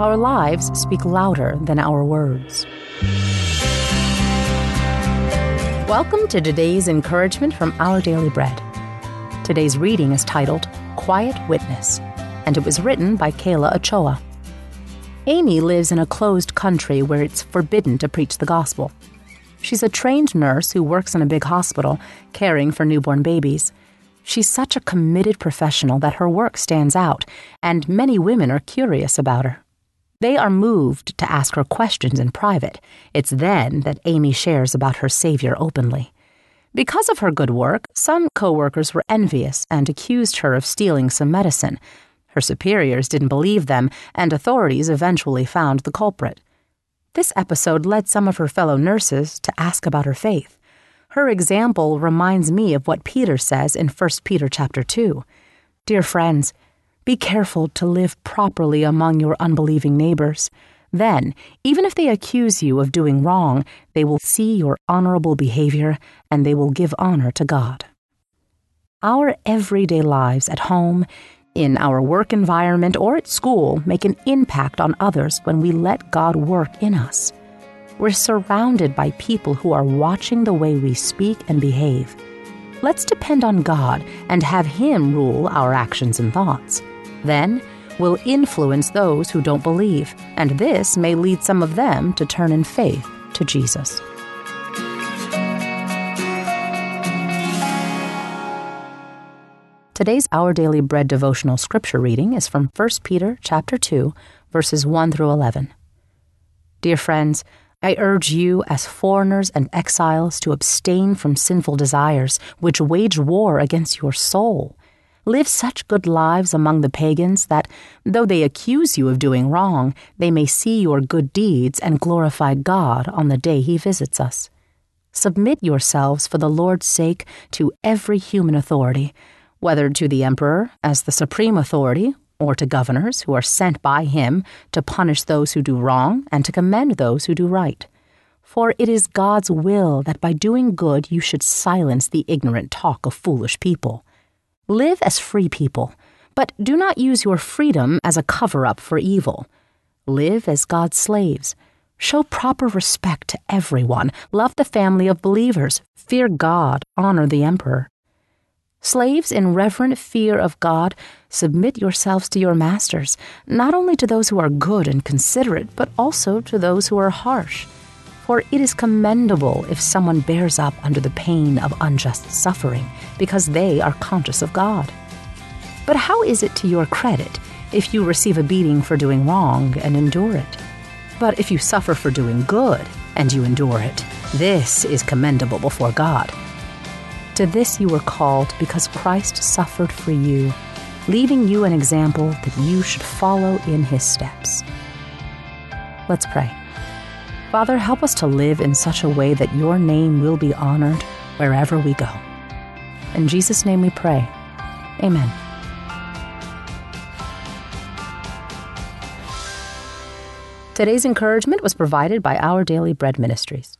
Our lives speak louder than our words. Welcome to today's encouragement from Our Daily Bread. Today's reading is titled Quiet Witness, and it was written by Keila Ochoa. Amy lives in a closed country where it's forbidden to preach the gospel. She's a trained nurse who works in a big hospital, caring for newborn babies. She's such a committed professional that her work stands out, and many women are curious about her. They are moved to ask her questions in private. It's then that Amy shares about her Savior openly. Because of her good work, some coworkers were envious and accused her of stealing some medicine. Her superiors didn't believe them, and authorities eventually found the culprit. This episode led some of her fellow nurses to ask about her faith. Her example reminds me of what Peter says in 1 Peter chapter 2. Dear friends, be careful to live properly among your unbelieving neighbors. Then, even if they accuse you of doing wrong, they will see your honorable behavior and they will give honor to God. Our everyday lives at home, in our work environment, or at school make an impact on others when we let God work in us. We're surrounded by people who are watching the way we speak and behave. Let's depend on God and have Him rule our actions and thoughts. Then, we'll influence those who don't believe, and this may lead some of them to turn in faith to Jesus. Today's Our Daily Bread devotional scripture reading is from 1 Peter chapter 2, verses 1 through 11. Dear friends, I urge you as foreigners and exiles to abstain from sinful desires which wage war against your soul. Live such good lives among the pagans that, though they accuse you of doing wrong, they may see your good deeds and glorify God on the day he visits us. Submit yourselves for the Lord's sake to every human authority whether to the emperor as the supreme authority or to governors who are sent by him to punish those who do wrong and to commend those who do right. For it is God's will that by doing good you should silence the ignorant talk of foolish people. Live as free people, but do not use your freedom as a cover up for evil. Live as God's slaves. Show proper respect to everyone, love the family of believers, fear God, honor the emperor. Slaves, in reverent fear of God, submit yourselves to your masters, not only to those who are good and considerate, but also to those who are harsh. For it is commendable if someone bears up under the pain of unjust suffering, because they are conscious of God. But how is it to your credit if you receive a beating for doing wrong and endure it? But if you suffer for doing good and you endure it, this is commendable before God. To this you were called because Christ suffered for you, leaving you an example that you should follow in his steps. Let's pray. Father, help us to live in such a way that your name will be honored wherever we go. In Jesus' name we pray. Amen. Today's encouragement was provided by Our Daily Bread Ministries.